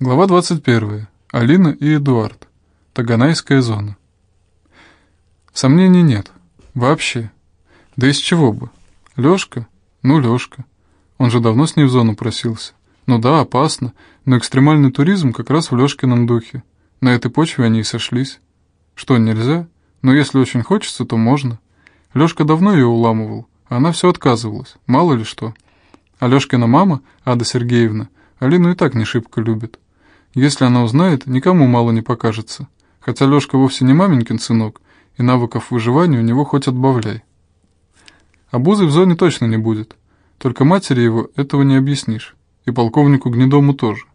Глава 21. Алина и Эдуард. Таганайская зона. Сомнений нет. Вообще. Да из чего бы? Лёшка? Ну, Лёшка. Он же давно с ней в зону просился. Ну да, опасно, но экстремальный туризм как раз в Лёшкином духе. На этой почве они и сошлись. Что, нельзя? Но если очень хочется, то можно. Лёшка давно её уламывал, а она всё отказывалась, мало ли что. А Лёшкина мама, Ада Сергеевна, Алину и так не шибко любит. Если она узнает, никому мало не покажется. Хотя Лёшка вовсе не маменькин сынок, и навыков выживания у него хоть отбавляй. Обузы в зоне точно не будет. Только матери его этого не объяснишь. И полковнику Гнедому тоже.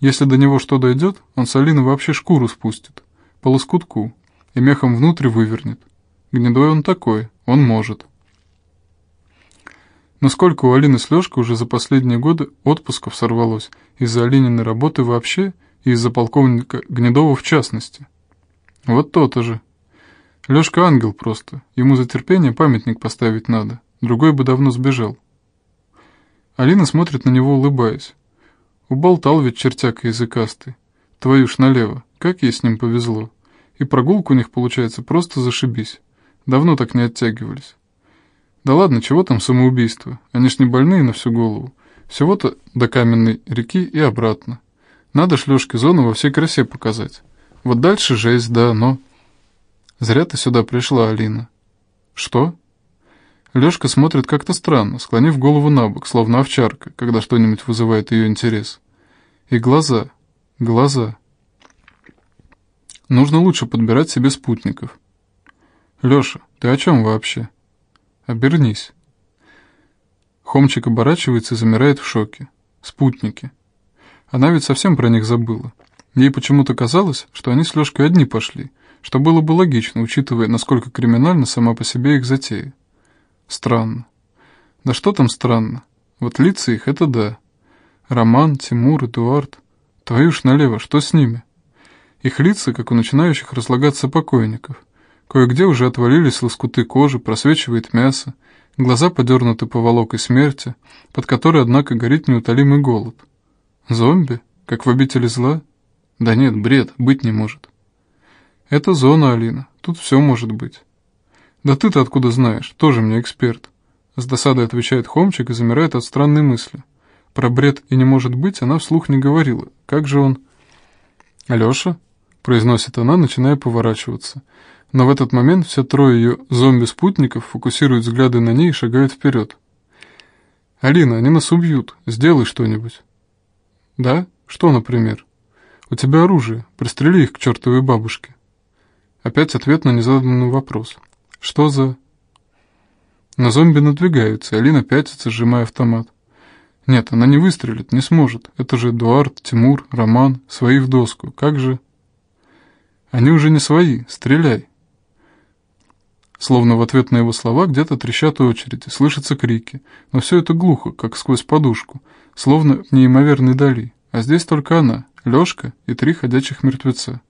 Если до него что дойдет, он с Алины вообще шкуру спустит. По лоскутку. И мехом внутрь вывернет. Гнедой он такой, он может. Но сколько у Алины с Лёшкой уже за последние годы отпусков сорвалось из-за Алининой работы вообще и из-за полковника Гнедова в частности. Вот то-то же. Лёшка ангел просто, ему за терпение памятник поставить надо, другой бы давно сбежал. Алина смотрит на него, улыбаясь. Уболтал ведь чертяка языкастый. Твою ж налево, как ей с ним повезло. И прогулка у них получается просто зашибись. Давно так не оттягивались. Да ладно, чего там самоубийство? Они ж не больные на всю голову. Всего-то до каменной реки и обратно. Надо ж Лёшке зону во всей красе показать. Вот дальше жесть, да, но... Зря ты сюда пришла, Алина. Что? Лёшка смотрит как-то странно, склонив голову на бок, словно овчарка, когда что-нибудь вызывает ее интерес. И глаза, глаза. Нужно лучше подбирать себе спутников. Лёша, ты о чем вообще? Обернись. Хомчик оборачивается и замирает в шоке. Спутники. Она ведь совсем про них забыла. Ей почему-то казалось, что они с Лёшкой одни пошли, что было бы логично, учитывая, насколько криминально сама по себе их затея. Странно. Да что там странно? Вот лица их — это да. Роман, Тимур, Эдуард. Твою ж налево, что с ними? Их лица, как у начинающих разлагаться покойников. Кое-где уже отвалились лоскуты кожи, просвечивает мясо, глаза подернуты поволокой смерти, под которой, однако, горит неутолимый голод. Зомби? Как в обители зла? Да нет, бред, быть не может. Это зона, Алина, тут все может быть. Да ты-то откуда знаешь, тоже мне эксперт. С досадой отвечает Хомчик и замирает от странной мысли. Про бред и не может быть она вслух не говорила. Как же он... «Алеша?» — произносит она, начиная поворачиваться. Но в этот момент все трое ее зомби-спутников фокусируют взгляды на ней и шагают вперед. «Алина, они нас убьют. Сделай что-нибудь». «Да? Что, например?» «У тебя оружие. Пристрели их к чертовой бабушке». Опять ответ на незаданный вопрос. «Что за...» На зомби надвигаются, Алина пятится, сжимая автомат. Нет, она не выстрелит, не сможет. Это же Эдуард, Тимур, Роман, свои в доску. Как же... Они уже не свои, стреляй. Словно в ответ на его слова где-то трещат очереди, слышатся крики, но все это глухо, как сквозь подушку, словно в неимоверной дали, а здесь только она, Лёшка и три ходячих мертвеца.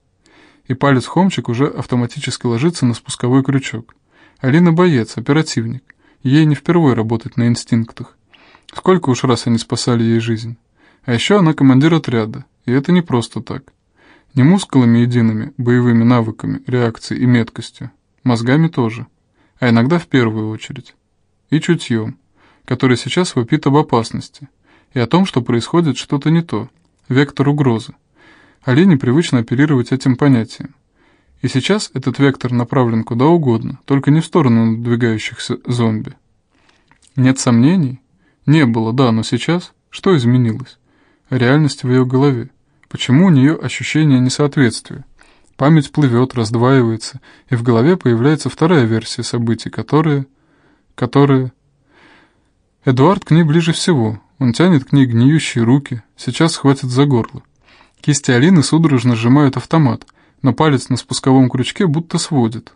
И палец Хомчик уже автоматически ложится на спусковой крючок. Алина боец, оперативник, ей не впервые работать на инстинктах. Сколько уж раз они спасали ей жизнь. А еще она командир отряда, и это не просто так. Не мускулами едиными, боевыми навыками, реакцией и меткостью, Мозгами тоже. А иногда в первую очередь. И чутьем, который сейчас вопит об опасности. И о том, что происходит что-то не то. Вектор угрозы. Алине привычно оперировать этим понятием. И сейчас этот вектор направлен куда угодно, только не в сторону надвигающихся зомби. Нет сомнений? Не было, да, но сейчас что изменилось? Реальность в ее голове. Почему у нее ощущение несоответствия? Память плывет, раздваивается, и в голове появляется вторая версия событий, которые... которые... Эдуард к ней ближе всего. Он тянет к ней гниющие руки, сейчас схватит за горло. Кисти Алины судорожно сжимают автомат, но палец на спусковом крючке будто сводит.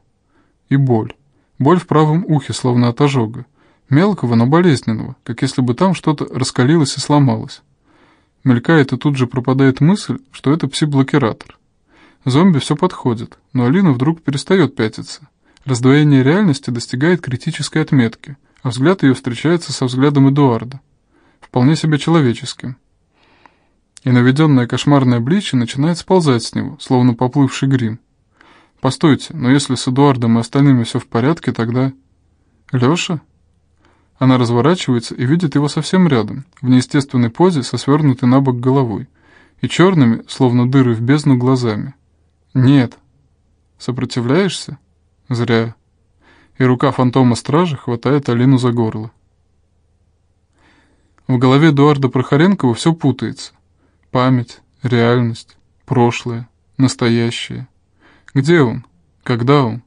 И боль. Боль в правом ухе, словно от ожога. Мелкого, но болезненного, как если бы там что-то раскалилось и сломалось. Мелькает и тут же пропадает мысль, что это пси-блокиратор. Зомби все подходит, но Алина вдруг перестает пятиться. Раздвоение реальности достигает критической отметки, а взгляд ее встречается со взглядом Эдуарда. Вполне себе человеческим. И наведенное кошмарное обличие начинает сползать с него, словно поплывший грим. Постойте, но если с Эдуардом и остальными все в порядке, тогда... Леша? Она разворачивается и видит его совсем рядом, в неестественной позе со свернутой на бок головой и черными, словно дыры в бездну, глазами. «Нет». «Сопротивляешься?» «Зря». И рука фантома стражи хватает Алину за горло. В голове Эдуарда Прохоренкова все путается. Память, реальность, прошлое, настоящее. Где он? Когда он?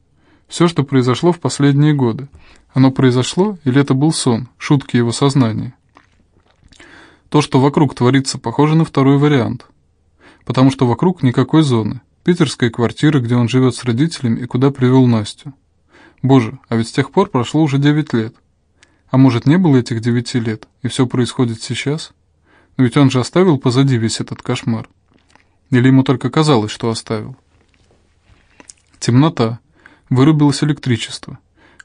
Все, что произошло в последние годы. Оно произошло или это был сон, шутки его сознания? То, что вокруг творится, похоже на второй вариант. Потому что вокруг никакой зоны. Питерская квартира, где он живет с родителями и куда привел Настю. Боже, а ведь с тех пор прошло уже 9 лет. А может, не было этих 9 лет, и все происходит сейчас? Но ведь он же оставил позади весь этот кошмар. Или ему только казалось, что оставил? Темнота. Вырубилось электричество.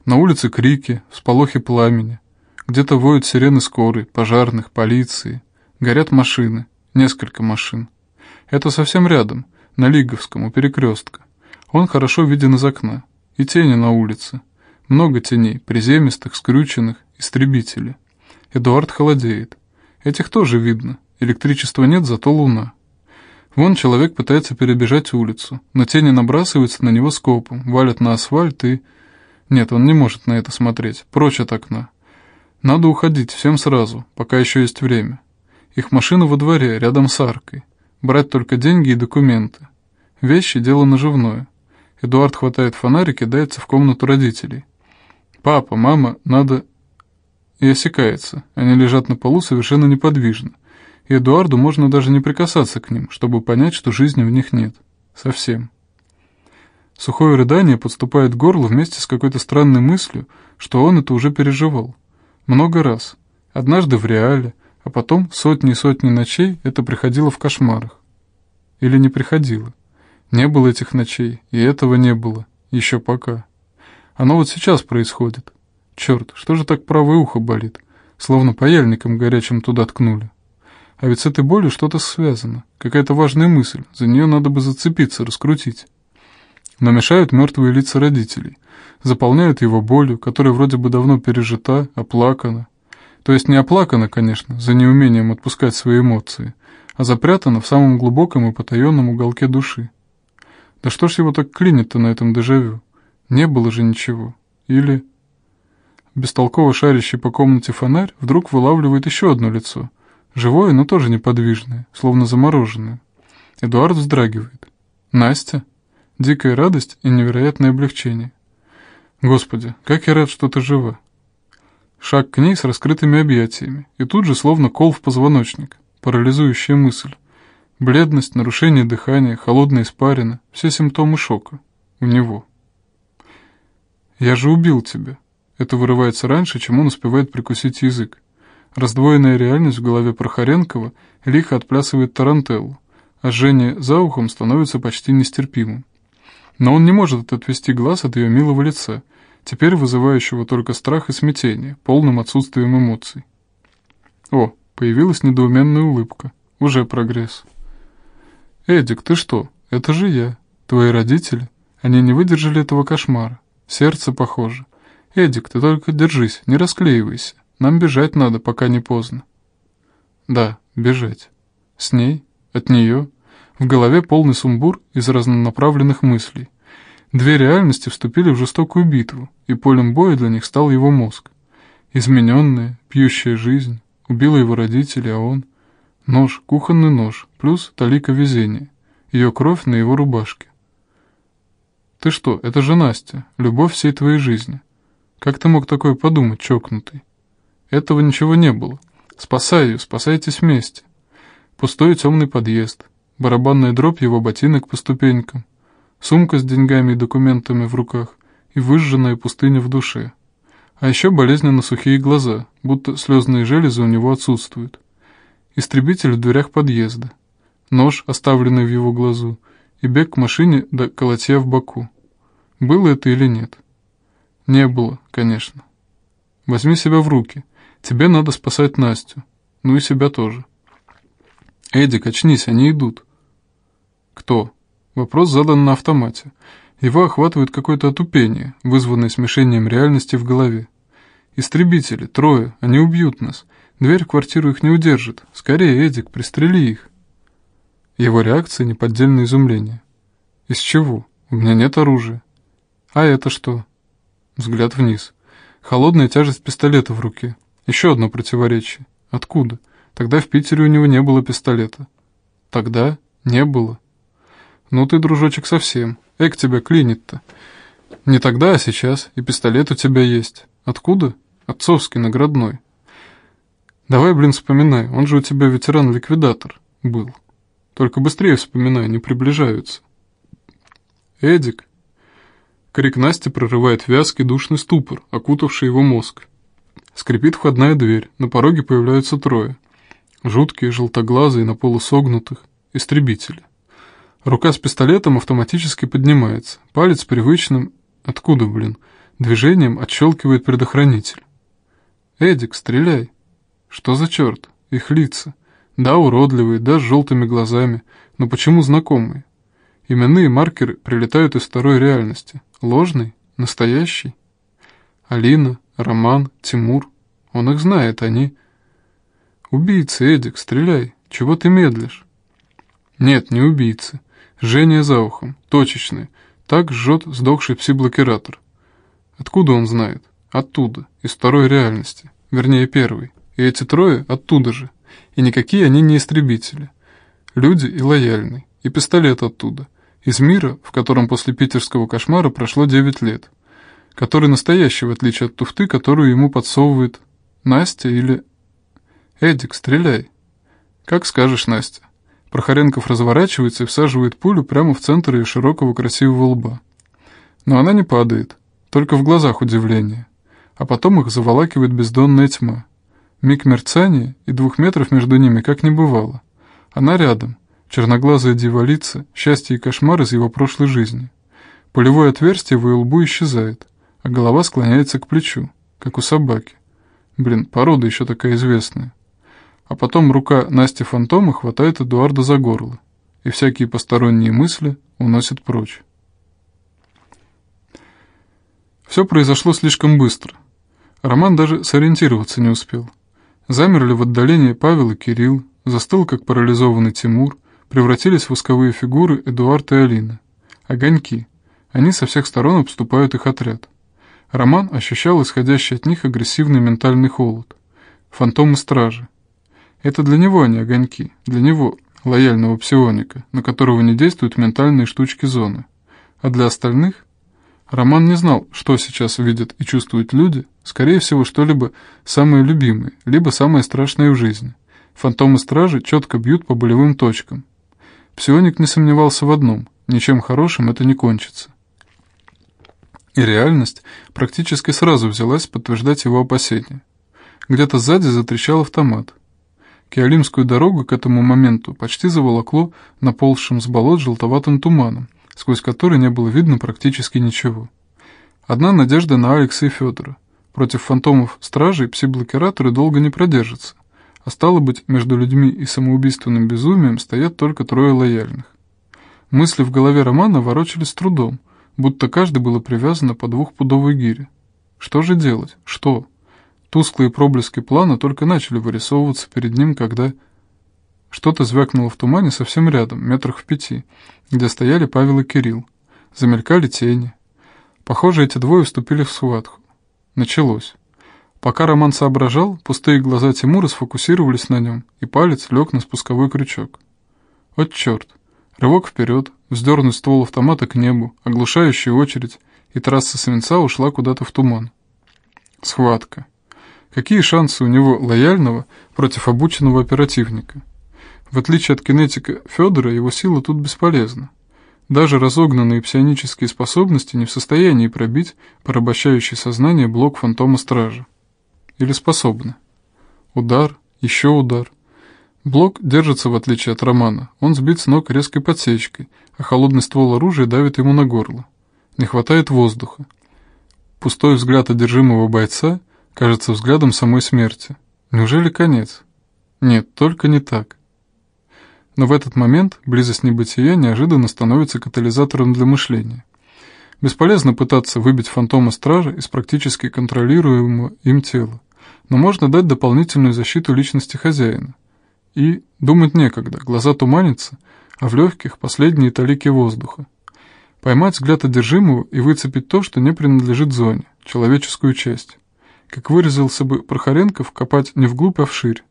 На улице крики, всполохи пламени. Где-то воют сирены скорой, пожарных, полиции. Горят машины, несколько машин. Это совсем рядом, на Лиговском, у перекрестка. Он хорошо виден из окна. И тени на улице. Много теней, приземистых, скрюченных, истребители. Эдуард холодеет. Этих тоже видно. Электричества нет, зато луна. Вон человек пытается перебежать улицу, но тени набрасываются на него скопом, валят на асфальт и... Нет, он не может на это смотреть. Прочь от окна. Надо уходить всем сразу, пока еще есть время. Их машина во дворе, рядом с аркой. Брать только деньги и документы. Вещи – дело наживное. Эдуард хватает фонарик и дается в комнату родителей. «Папа, мама, надо...» И осекается. Они лежат на полу совершенно неподвижно. И Эдуарду можно даже не прикасаться к ним, чтобы понять, что жизни в них нет. Совсем. Сухое рыдание подступает к горлу вместе с какой-то странной мыслью, что он это уже переживал. Много раз. Однажды в реале, а потом сотни и сотни ночей это приходило в кошмарах. Или не приходило. Не было этих ночей, и этого не было. Еще пока. Оно вот сейчас происходит. Черт, что же так правое ухо болит? Словно паяльником горячим туда ткнули. А ведь с этой болью что-то связано. Какая-то важная мысль. За нее надо бы зацепиться, раскрутить но мешают мертвые лица родителей, заполняют его болью, которая вроде бы давно пережита, оплакана. То есть не оплакана, конечно, за неумением отпускать свои эмоции, а запрятана в самом глубоком и потаенном уголке души. Да что ж его так клинит-то на этом дежавю? Не было же ничего. Или... Бестолково шарящий по комнате фонарь вдруг вылавливает еще одно лицо. Живое, но тоже неподвижное, словно замороженное. Эдуард вздрагивает. «Настя?» Дикая радость и невероятное облегчение. Господи, как я рад, что ты жива. Шаг к ней с раскрытыми объятиями, и тут же словно кол в позвоночник, парализующая мысль. Бледность, нарушение дыхания, холодная испарина — все симптомы шока. У него. «Я же убил тебя». Это вырывается раньше, чем он успевает прикусить язык. Раздвоенная реальность в голове Прохоренкова лихо отплясывает тарантеллу, а жжение за ухом становится почти нестерпимым. Но он не может отвести глаз от ее милого лица, теперь вызывающего только страх и смятение, полным отсутствием эмоций. О, появилась недоуменная улыбка. Уже прогресс. «Эдик, ты что? Это же я. Твои родители. Они не выдержали этого кошмара. Сердце похоже. Эдик, ты только держись, не расклеивайся. Нам бежать надо, пока не поздно». «Да, бежать. С ней? От нее?» В голове полный сумбур из разнонаправленных мыслей. Две реальности вступили в жестокую битву, и полем боя для них стал его мозг. Измененная, пьющая жизнь, убила его родителей, а он... Нож, кухонный нож, плюс талика везения, ее кровь на его рубашке. «Ты что, это же Настя, любовь всей твоей жизни. Как ты мог такое подумать, чокнутый? Этого ничего не было. Спасай ее, спасайтесь вместе. Пустой темный подъезд, барабанная дробь его ботинок по ступенькам, сумка с деньгами и документами в руках и выжженная пустыня в душе. А еще болезненно сухие глаза, будто слезные железы у него отсутствуют. Истребитель в дверях подъезда, нож, оставленный в его глазу, и бег к машине до колотья в боку. Было это или нет? Не было, конечно. Возьми себя в руки. Тебе надо спасать Настю. Ну и себя тоже. «Эдик, очнись, они идут». «Кто?» Вопрос задан на автомате. Его охватывает какое-то отупение, вызванное смешением реальности в голове. «Истребители, трое, они убьют нас. Дверь в квартиру их не удержит. Скорее, Эдик, пристрели их». Его реакция — неподдельное изумление. «Из чего? У меня нет оружия». «А это что?» Взгляд вниз. Холодная тяжесть пистолета в руке. Еще одно противоречие. Откуда? Тогда в Питере у него не было пистолета. Тогда не было. Ну ты, дружочек, совсем. Эк тебя клинит-то. Не тогда, а сейчас. И пистолет у тебя есть. Откуда? Отцовский, наградной. Давай, блин, вспоминай. Он же у тебя ветеран-ликвидатор был. Только быстрее вспоминай, не приближаются. Эдик. Крик Насти прорывает вязкий душный ступор, окутавший его мозг. Скрипит входная дверь, на пороге появляются трое. Жуткие, желтоглазые, на полусогнутых, истребители. Рука с пистолетом автоматически поднимается. Палец привычным... Откуда, блин? Движением отщелкивает предохранитель. «Эдик, стреляй!» «Что за черт? Их лица. Да, уродливые, да, с желтыми глазами. Но почему знакомые? Именные маркеры прилетают из второй реальности. Ложный? Настоящий? Алина, Роман, Тимур. Он их знает, они... Убийцы, Эдик, стреляй. Чего ты медлишь? Нет, не убийцы. Жжение за ухом, точечное. Так жжет сдохший пси-блокиратор. Откуда он знает? Оттуда, из второй реальности. Вернее, первой. И эти трое оттуда же. И никакие они не истребители. Люди и лояльный. И пистолет оттуда. Из мира, в котором после питерского кошмара прошло 9 лет. Который настоящий, в отличие от туфты, которую ему подсовывает Настя или... Эдик, стреляй. Как скажешь, Настя. Прохоренков разворачивается и всаживает пулю прямо в центр ее широкого красивого лба. Но она не падает, только в глазах удивление. А потом их заволакивает бездонная тьма. Миг мерцания, и двух метров между ними как не бывало. Она рядом, черноглазая дьяволица, счастье и кошмар из его прошлой жизни. Пулевое отверстие в ее лбу исчезает, а голова склоняется к плечу, как у собаки. Блин, порода еще такая известная. А потом рука Насти Фантома хватает Эдуарда за горло, и всякие посторонние мысли уносят прочь. Все произошло слишком быстро. Роман даже сориентироваться не успел. Замерли в отдалении Павел и Кирилл, застыл, как парализованный Тимур, превратились в восковые фигуры Эдуард и Алина. Огоньки. Они со всех сторон обступают их отряд. Роман ощущал исходящий от них агрессивный ментальный холод. Фантомы стражи. Это для него, не огоньки. Для него, лояльного псионика, на которого не действуют ментальные штучки зоны. А для остальных? Роман не знал, что сейчас видят и чувствуют люди, скорее всего, что-либо самое любимое, либо самое страшное в жизни. Фантомы стражи четко бьют по болевым точкам. Псионик не сомневался в одном – ничем хорошим это не кончится. И реальность практически сразу взялась подтверждать его опасения. Где-то сзади затрещал автомат – Киолимскую дорогу к этому моменту почти заволокло наползшим с болот желтоватым туманом, сквозь который не было видно практически ничего. Одна надежда на Алекса и Федора. Против фантомов стражей пси-блокираторы долго не продержатся, а стало быть, между людьми и самоубийственным безумием стоят только трое лояльных. Мысли в голове Романа ворочались с трудом, будто каждый было привязано по двухпудовой гире. Что же делать? Что? Тусклые проблески плана только начали вырисовываться перед ним, когда... Что-то звякнуло в тумане совсем рядом, метрах в пяти, где стояли Павел и Кирилл. Замелькали тени. Похоже, эти двое вступили в схватку. Началось. Пока Роман соображал, пустые глаза Тимура сфокусировались на нем, и палец лег на спусковой крючок. Вот черт. Рывок вперед, вздернуть ствол автомата к небу, оглушающая очередь, и трасса свинца ушла куда-то в туман. Схватка. Какие шансы у него лояльного против обученного оперативника? В отличие от кинетика Федора, его сила тут бесполезна. Даже разогнанные псионические способности не в состоянии пробить порабощающий сознание блок фантома стража. Или способны. Удар, еще удар. Блок держится в отличие от Романа. Он сбит с ног резкой подсечкой, а холодный ствол оружия давит ему на горло. Не хватает воздуха. Пустой взгляд одержимого бойца — кажется взглядом самой смерти. Неужели конец? Нет, только не так. Но в этот момент близость небытия неожиданно становится катализатором для мышления. Бесполезно пытаться выбить фантома стража из практически контролируемого им тела, но можно дать дополнительную защиту личности хозяина. И думать некогда, глаза туманятся, а в легких последние талики воздуха. Поймать взгляд одержимого и выцепить то, что не принадлежит зоне, человеческую часть. Как выразился бы Прохоренков, копать не вглубь, а вширь.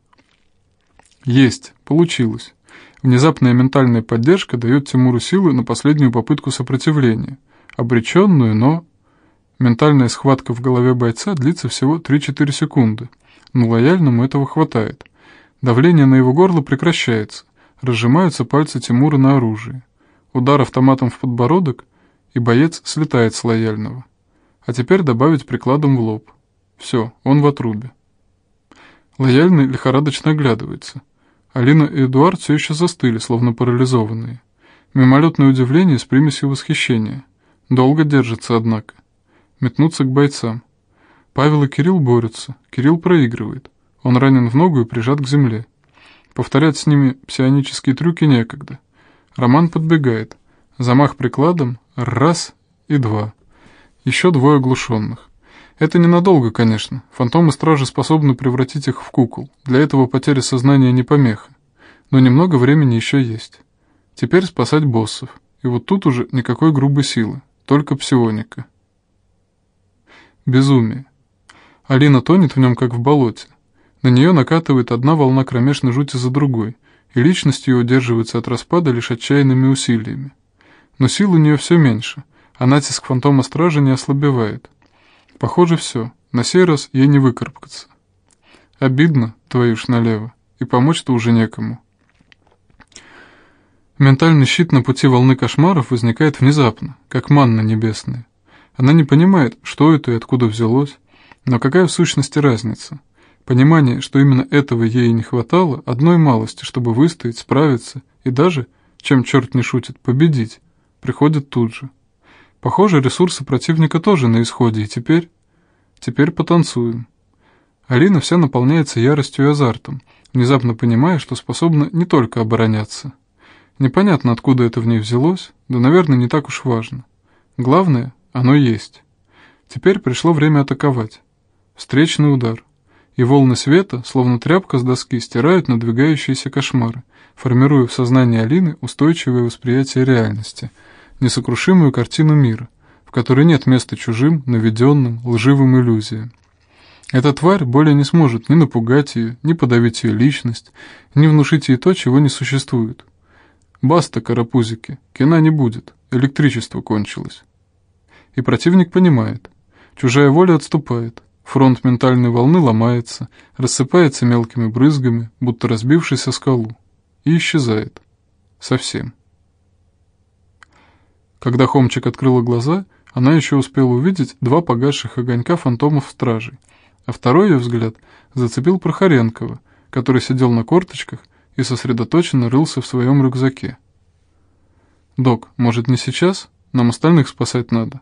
Есть, получилось. Внезапная ментальная поддержка дает Тимуру силы на последнюю попытку сопротивления. Обреченную, но... Ментальная схватка в голове бойца длится всего 3-4 секунды, но лояльному этого хватает. Давление на его горло прекращается, разжимаются пальцы Тимура на оружие. Удар автоматом в подбородок, и боец слетает с лояльного. А теперь добавить прикладом в лоб. Все, он в отрубе. Лояльный лихорадочно оглядывается. Алина и Эдуард все еще застыли, словно парализованные. Мимолетное удивление с примесью восхищения. Долго держится, однако. Метнуться к бойцам. Павел и Кирилл борются. Кирилл проигрывает. Он ранен в ногу и прижат к земле. Повторять с ними псионические трюки некогда. Роман подбегает. Замах прикладом. Раз и два. Еще двое оглушенных. Это ненадолго, конечно. Фантомы стражи способны превратить их в кукол. Для этого потеря сознания не помеха. Но немного времени еще есть. Теперь спасать боссов. И вот тут уже никакой грубой силы. Только псионика. Безумие. Алина тонет в нем, как в болоте. На нее накатывает одна волна кромешной жути за другой, и личность ее удерживается от распада лишь отчаянными усилиями. Но сил у нее все меньше, а натиск фантома стражи не ослабевает. Похоже, все. На сей раз ей не выкарабкаться. Обидно, твою ж налево, и помочь-то уже некому. Ментальный щит на пути волны кошмаров возникает внезапно, как манна небесная. Она не понимает, что это и откуда взялось, но какая в сущности разница? Понимание, что именно этого ей не хватало, одной малости, чтобы выстоять, справиться и даже, чем черт не шутит, победить, приходит тут же. Похоже, ресурсы противника тоже на исходе, и теперь... Теперь потанцуем. Алина вся наполняется яростью и азартом, внезапно понимая, что способна не только обороняться. Непонятно, откуда это в ней взялось, да, наверное, не так уж важно. Главное, оно есть. Теперь пришло время атаковать. Встречный удар. И волны света, словно тряпка с доски, стирают надвигающиеся кошмары, формируя в сознании Алины устойчивое восприятие реальности — несокрушимую картину мира, в которой нет места чужим, наведенным, лживым иллюзиям. Эта тварь более не сможет ни напугать ее, ни подавить ее личность, ни внушить ей то, чего не существует. Баста, карапузики, кино не будет, электричество кончилось. И противник понимает. Чужая воля отступает, фронт ментальной волны ломается, рассыпается мелкими брызгами, будто разбившись о скалу, и исчезает. Совсем. Когда Хомчик открыла глаза, она еще успела увидеть два погасших огонька фантомов-стражей, а второй ее взгляд зацепил Прохоренкова, который сидел на корточках и сосредоточенно рылся в своем рюкзаке. «Док, может, не сейчас? Нам остальных спасать надо.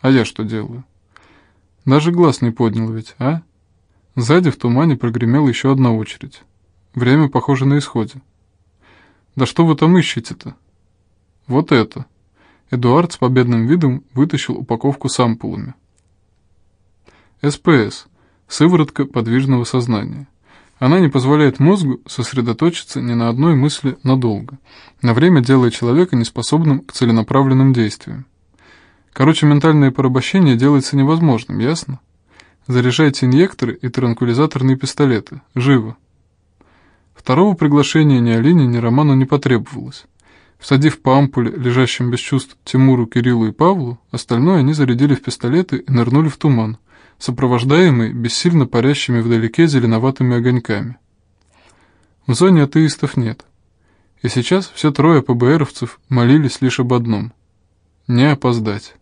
А я что делаю?» Даже глаз не поднял ведь, а? Сзади в тумане прогремела еще одна очередь. Время, похоже, на исходе. «Да что вы там ищете-то?» «Вот это!» Эдуард с победным видом вытащил упаковку с ампулами. СПС – сыворотка подвижного сознания. Она не позволяет мозгу сосредоточиться ни на одной мысли надолго, на время делая человека неспособным к целенаправленным действиям. Короче, ментальное порабощение делается невозможным, ясно? Заряжайте инъекторы и транквилизаторные пистолеты. Живо. Второго приглашения ни Алине, ни Роману не потребовалось. Всадив по ампуле, лежащим без чувств Тимуру, Кириллу и Павлу, остальное они зарядили в пистолеты и нырнули в туман, сопровождаемый бессильно парящими вдалеке зеленоватыми огоньками. В зоне атеистов нет. И сейчас все трое ПБРовцев молились лишь об одном — не опоздать.